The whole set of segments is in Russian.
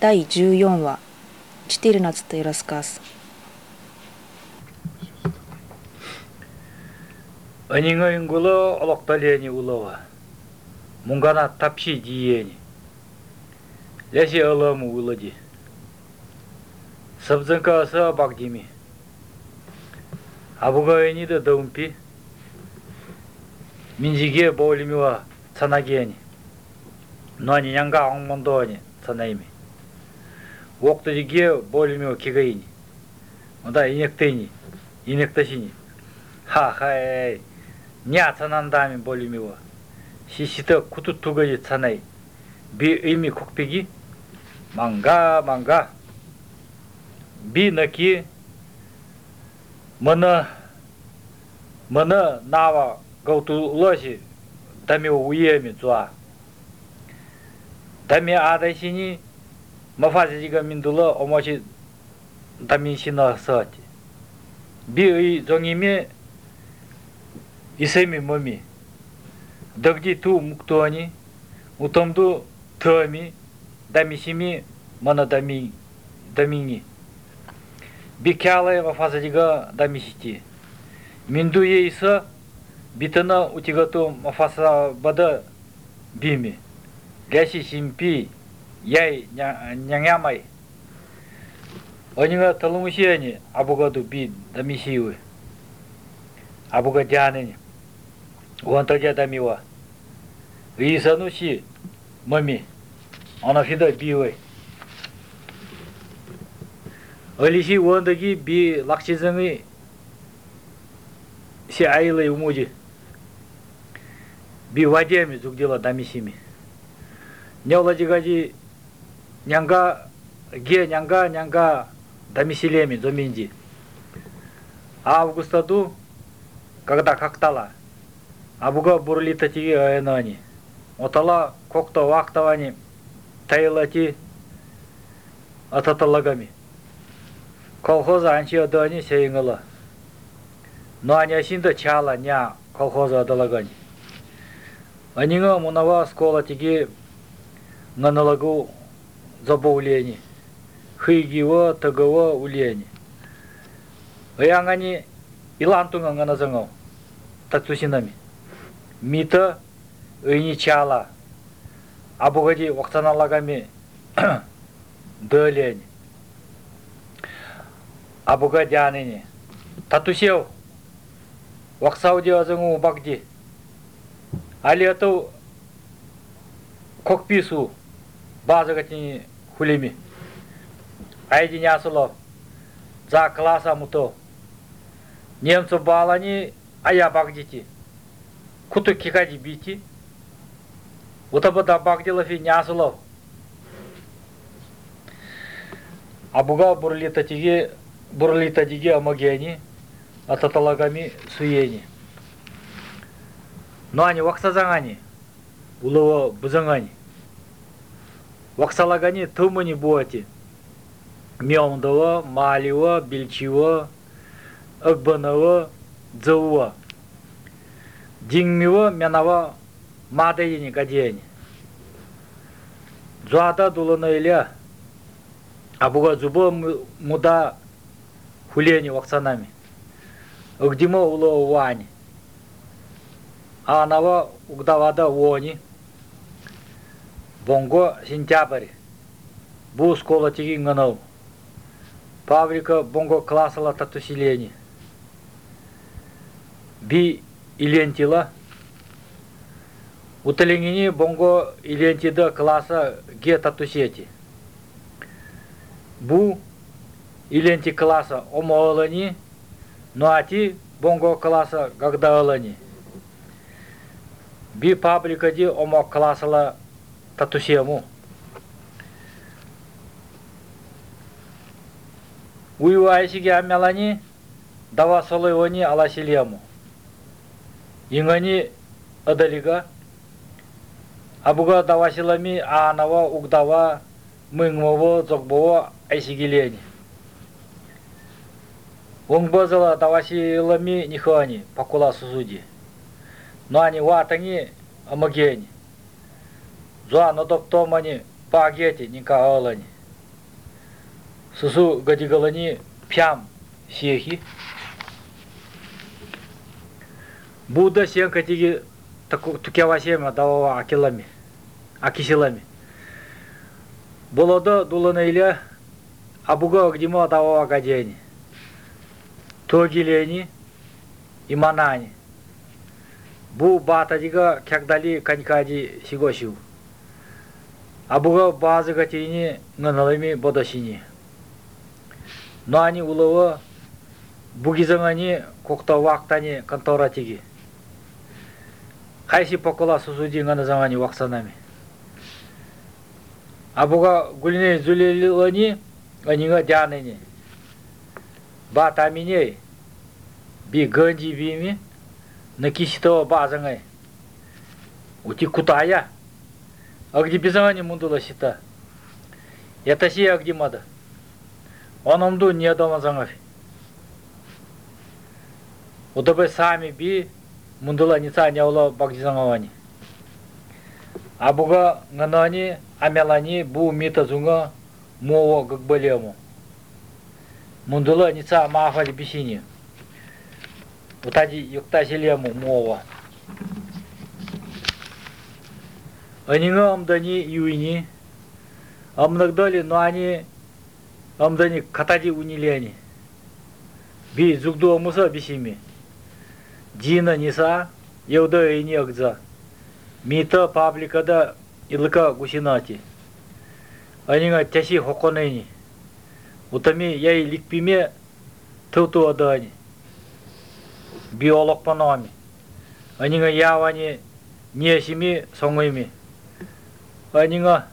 第14話「チティルナツとユラスカス」アニングイングルオロクタリエニウロワモンガナタプシディエニレシアロムウロディサブザンカーサーバーギミアブガエニダドンピミンジギアボリミワサナギエニノアニヤンガオンモンドアニサナイミ我可就觉着，我里边有几个人呢。我打伊那点呢，伊那点些呢。嗨嗨嗨，伢子们，他们里边有，是是的，可都土改的，他们，比伊们穷逼，忙噶忙噶。比那几，么那，么那那娃，搞土老些，他们有野们做啊，他们阿点些呢？하하에. 냐 차난다미 보올리미와. 시시더 쿠투투거지 차나이. 비 의미 콕피기. 망가 망가. 비 너키. mana mana nawa gautu loshi dami uyemi zwa dami adai shini mafazi jiga mindula omoshi dami shina sati bi ui zongi me isemi mami dagdi tu muktoni utomdu tami dami shimi mana dami damini бикялая мафасадига дамисити. Минду ейса битана утигату мафаса бада бими. Ляси симпи яй нянямай. Онига талумшияни абугаду би дамисиуи. Абуга дянини. Гонтаджа дамива. Исануси мами. Она фида бивай. Олиши вондаги би лакчизаны си айлы умуди. Би вадеми зугдила дамисими. Не владигади нянга ге нянга нянга дамиселеми зоминди августаду когда кактала абуга бурлита тиги аэнани отала кокто вактавани тайлати ататалагами колхоза анчио дони сейнгала. Но аня синда чала ня колхоза адалагани. Анинга мунава скола тиги наналагу забоулени. Хыгиwa тагава улени. Аянгани илантунга нганазангау. Татусинами. Мита ыйни чала. Абугади вақтаналагами дөлени. абуга дянини татусев ваксауди азыңу багди алиату кокпису базагатини хулими. Айди нясуло за класса муто. Немцу балани ая багдити. Куту кикади бити. Утабада багдилафи нясуло абуга бурлитатиги бурлита диги амагени, ататалагами суени. Но они ваксазангани, улова бузангани. Ваксалагани тумани буати. Мёмдова, Малива, Бельчива, Акбанова, Дзауа. Дингмива, Мянава, Мадаини, Гадиени. Джуада дулана иля. Абуга зуба муда хулени вакцанами. Угдимо уло вани. А нава угдавада вони. Бонго сентябрь. Бу школа тиги нганау. Павлика бонго классала татусилени. Би илентила. Уталингини бонго илентида класса ге татусети. Бу иленти класса омоолани, нуати бонго класса гагдаалани. Би паблика ди омо классала татусему. Уйвайсиги амялани дава солойони аласилему. Ингани адалига абуга давасилами анава угдава мыңмово зогбово айсигилени. Унгбозала давасилами нихани пакула сузуди. Но они ватани амагени. Зуано доктомани пагети никаолани. Сусу гадигалани пьям сехи. Будда сенка тиги тукева сема давава акилами. Акисилами. Болода дулана иля абуга агдима давава гадени. Тогилени и манани. Бу батадига кягдали конькади сигосиу. Абуга базы гатини ngaналами бодашини Но они улова бугизаңани кокта вактани конторатиги Хайси покола сусуди ngana заңани ваксанами Абуга гульне зулелилани анига дянени Батамине би ганди бими накиситова базангай. Ути кутая. Агди безаңани мундула сита. Ятаси агди мада ономду не домазаңафи удабы сами би мундула ница няула багдизаңавани абуга нганани амелани бу мита зунга мово гагбалему мундула ница маахали бисини утади юктасилему мова Анинга амдани юини амнагдали нуани амдани катади унилени би зугду амуса бисими. Дина ниса яуда ини агза мита пабликада илка гусинати. Анинга тяси хоконени утами яй ликпиме туту адани биолог панами анинга явани несими сонгойми анинга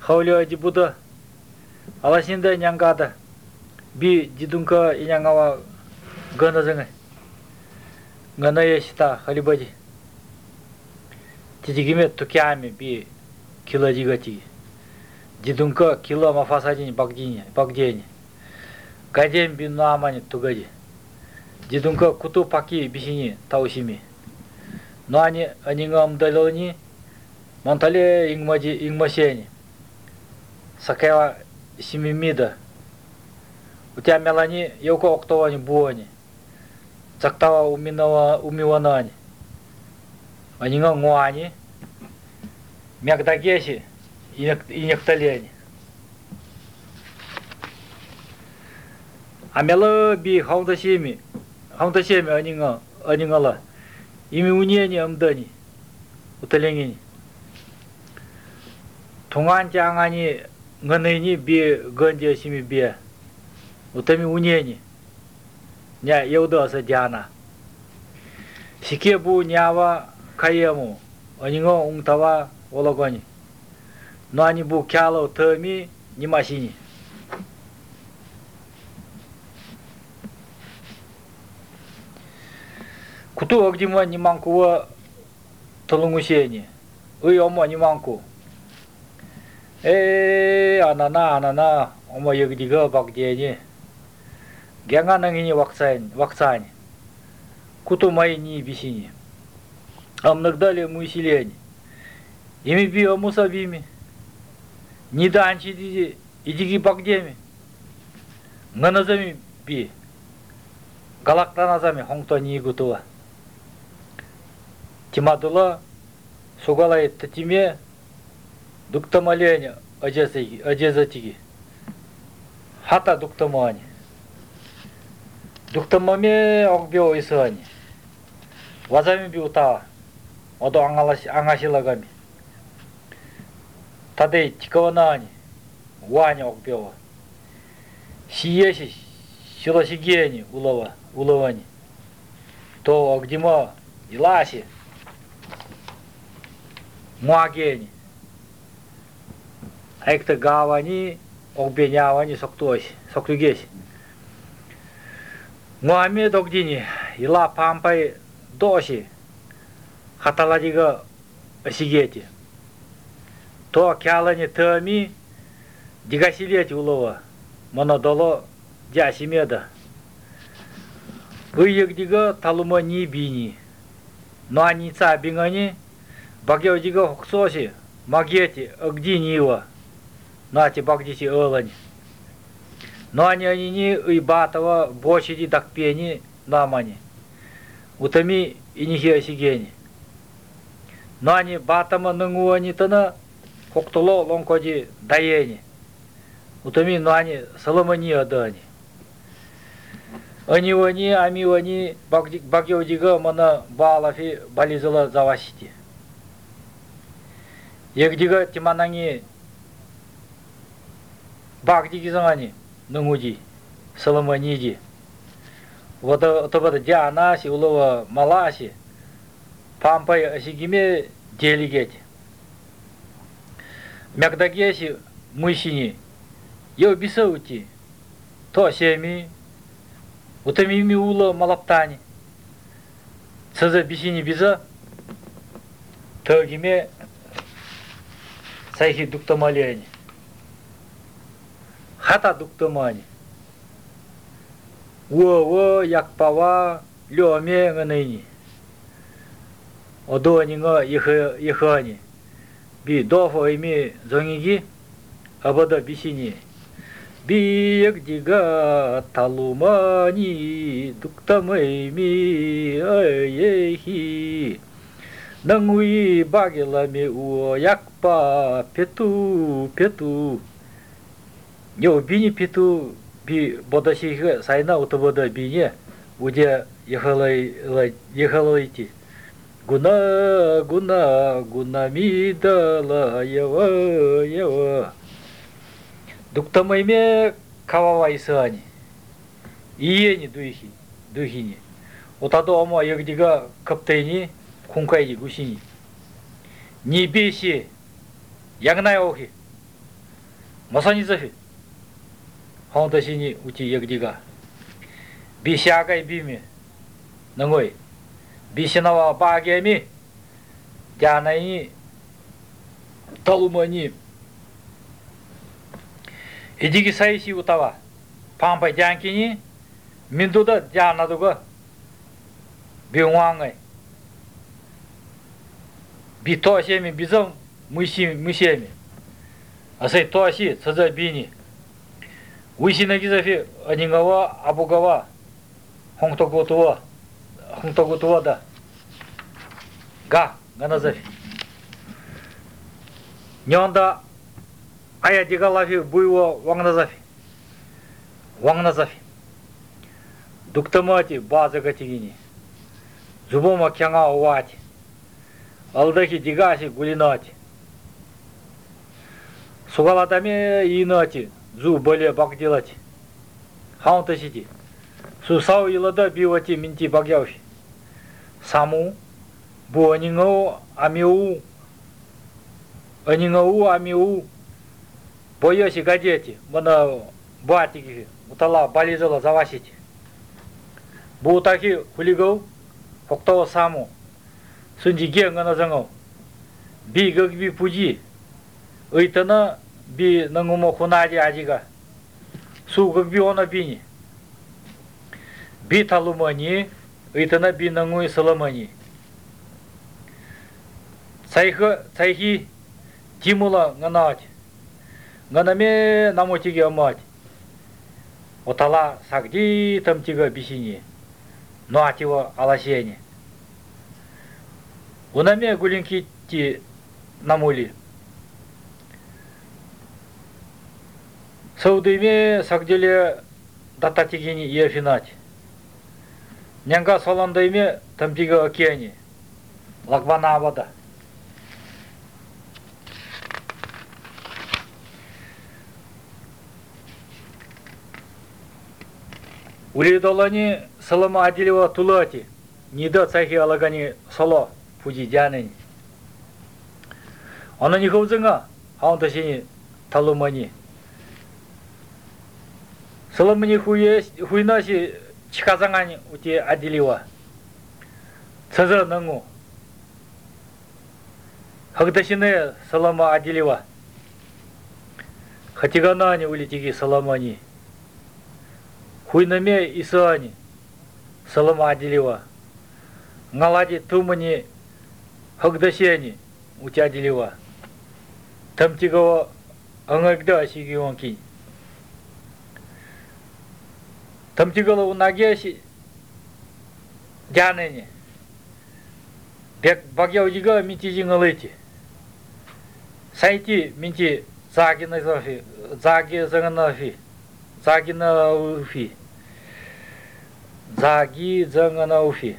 хаулиади буда аласинда нянгада би дидунка инянгава ганазanga nganaya sita halibadi тидигиме тукями би киладигати дидунка кила мафасадини багдини багдени гадем би намани тугади. Дидунка куту паки бисини таусими. Но они они гамдалони монтале ингмади ингмасени сакева симимида. У тебя мелани йоко октовани буани цактава уминава умиванани они ngwani мягдагеси и некталени. Амела би они nga они ngala ими унени амдани. Уталеңени 동안 장안이 ngănăini bi gândia simi bia utami uneni nya yauda sa jana sike bu nyawa kayemu aningo ungtawa ologoni no ani bu kyalo tami ni masini kutu agdima ni mankuwa tolunguseni ui omo Эй, анана, анана, ома егдігі багдені. Гянганыңыне вақсайын, вақсайын. Куту майни бисини. Амнагдали мусилень. Ими би амусабими. ни данчи дизи, идиги багдеми. Нганазами би. галактан азами хонто ни гутуа. Тимадула сугалай тиме дуктамалени ажазаги ажазатиги хата дуктамани дуктамаме огбео исани. Вазами биута. Одо аңалаш аңашилагами тадей тикаванани. Вани огбео сиеши силасигени улава улавани. То агдима иласи. Муагени айкта гавани огбенявани соктуось соктугес муаммед догдини ила пампай доси хаталадига осигети. То кялани тами дигасилети улова монодоло дясимеда. Ыйыгдига талума не бини но аница бингани багеодига хоксоси магети огдиниева. Нати багдити ылань Но они они не и батова бочиди так пени намани. Утами и не хиасигени. Но они батама нангуани тана хоктоло лонкоди даени. Утами но они соломани адани. Они они ами они багьодига мана балафи бализала завасити. Егдига тимананги багдигизангани нунгуди соломаниди. Вот это вот дианаси улова маласи пампай асигиме делигети. Мягдагеси мышини йо бисаути то семи утамими ула малаптани. Цаза бисини биза тагиме сайхи дуктамалиани. Хата дуктамани. Уо-во якпава лёме ngani. Одо нинга ихэ ихани. Би дофо ими зонгиги абада бисини. Биек дига талумани дуктамэми аяхи. Нангуи багилами уо якпа пету пету. Нё бини пету би бодашига сайна утобода бине уде ехалай ехалайти. Гуна гуна гуна мидала ява ява. Дуктамайме кавава исани. Иени дуихи дуихини. Отадо ама ягдига каптейни кункайди гусини. Не беси ягнай охи. Масани зафи. хаунтасини ути ягдига. Бисягай бими. Нангой. Бисинава багеми. Дянайни. Талумани. Идиги сайси утава. Пампа дянкини. Миндуда дянадуга. Биуангай. Би тоасеми бизам мыси мысеми. Асай тоаси цаза бини. 위시나기자피 아닌가와 아부가와 홍토고토와 홍토고토와다 가 가나자피 년다 아야디갈라피 буйво вангназафи вангназафи дуктамати база гатигини зубома кянга овати алдахи дигаси гулинати сугаладаме инати зу более багдилати. Хаунта сиди. Су сау илада бивати минти багяуши. Саму бу анингау амиу анингау амиу бояси гадети мана батиги утала бализала завасити. Бу таки хулигау хоктао саму сунji генгана зангау би гагби пуji ыйтана би нангумо хунади адига. Су как би она бини. Би талумани итана би нангуи саламани. Цайха цайхи тимула нганат. Нганаме намотиги амат. Отала сагди тамтига бисини. Нуатива аласени унаме гулинки ти намули Саудыме сагдиле дататигини ефинать. Нянга соландайме тамтига океани. Лагвана вода. Улидолани салама адилева тулати. Нида цахи алагани соло пуди дянени. Она не ховзынга, хаунтасини талумани. Соломони хуйнаси чихазангани ути адилива. Цаза нангу. Хагдашине салама адилива. Хатиганани улитиги саламани. Хуйнаме исаани. Салама адилива. Ngaлади тумани хагдашени ути адилива. Тамтигава ангагда сигионки. Тамтигала унагеши дянени. Бек багяудига митижингалыти. Сайти минти загина зафи, заги заганафи, загина уфи. Заги зангана уфи.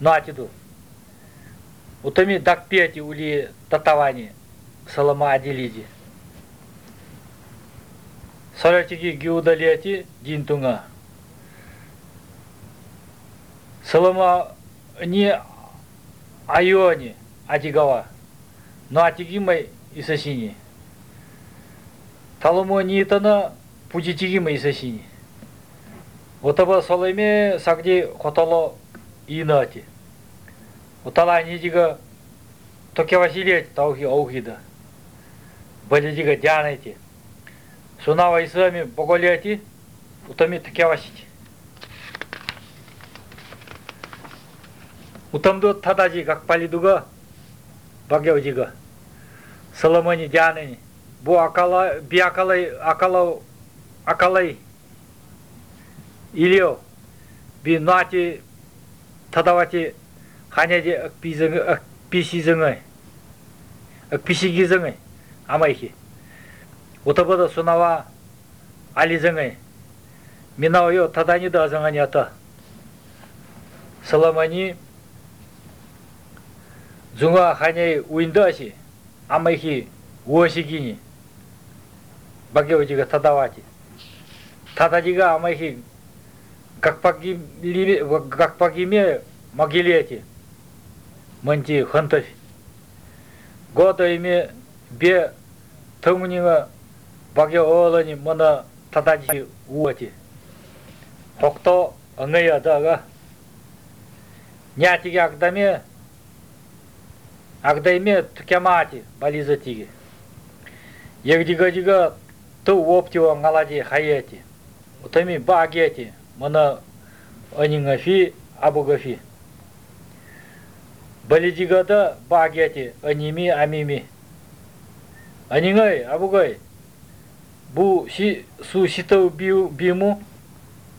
Натиду. Утами дакпети ули татавани салама адилиди. Саратиги гиудалети динтунга. Салама не айони адигава. Но атигимай исасини. Таламо нитана пудитигимай исасини. Отаба саламе сагди хотало инати. Утала нидига токе василет таухи аухида. Балидига дянайте. Сунава исами боголети, утами таке васити. Утамду тадаji гакпалидуга багяудига. Соломони дянени. Бу акала би акалай акалау акалай илио би нати тадавати ханяди акпизыңы акписизыңы акписигизыңы амайхи. Утабада сунава ализыңы. Минаойо тадани да азыңани ата. Соломони зунга ханяй уиндаси амайхи уосигини. Багеодига тадавати. Тададига амайхи гакпагиме могилети. Манти хантаф года име бе тымнига баге олани мана тадади уати хокто ангая дага нятиги агдаме агдайме тукямати бализатиги егдига-дига ту оптио ngaлади хаяти утами багети мана анингафи абугафи. Балидигада багети аними амими. Анingай абугай. Бу си су ситау биму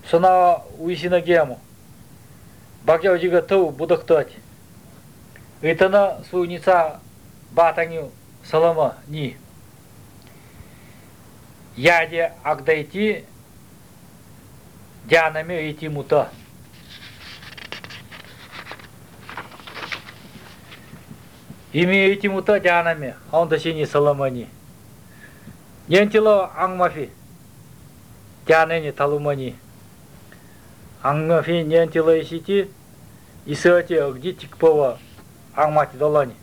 сона уисина гему багяудига тау будактати Итана суница батаню салама ни. Яде агдайти дянами ити мута. Ими ити мута дянами, а он досини саламани. Нентило ангмафи. Дянени талумани. Ангмафи нентило исити. Исати где тикпова ангмати долани.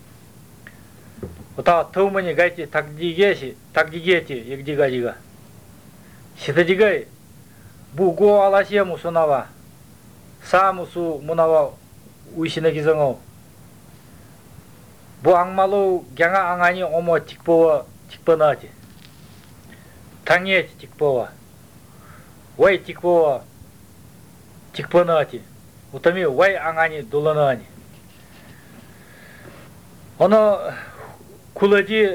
Ута тумани гайти тагдигеси, тагдигети егдигадига. Ситадигай буго аласия сунава. Самусу мунава уисинагизанго. Бу ангмалу гянга ангани омо тикпова тикпанати. Тангети тикпова. Вай тикпова тикпанати. Утами вай ангани дуланани. 어느 굴러지 당하시 원어 몸이 무와무 노아치 독보 혹소지 여우더니 험에서 ono kulaji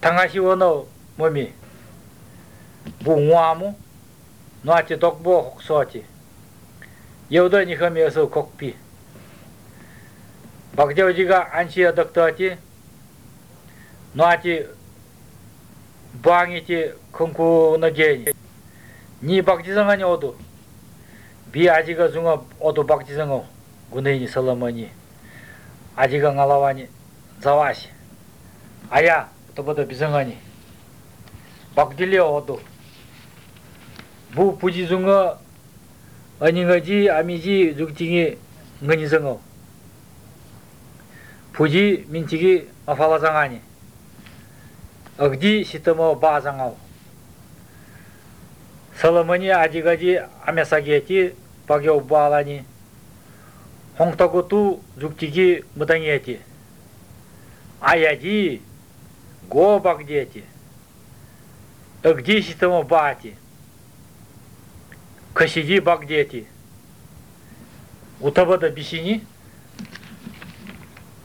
tangashi ono momi. Bu ngwamu noachi dokbo hoksochi yewdo nikha meso kokpi. Bakjawjiga anchiya doktochi noachi bangichi kunku no jeni ni bakjizanga ni odu. Bi ajiga zunga odu bakjizanga gunayi salamani. 아지가 중어 오도 박지성어 군대니 설러머니 아지가 ngalawani zawasi aya tobodo bisangani bakdile odo bu puji zunga aningaji amiji zuktingi ngani zango puji minchigi afala zangani agdi sitamo ba zangao salamani ajigaji amesageti bagyo balani 홍타고투 죽지기 무당이었지. 아야지 고박지였지. хонгтагуту зуктиги мыданьяти, аяди гобак дети гобагдети, эгдиситому бати, косиди багдети, утабада бисини –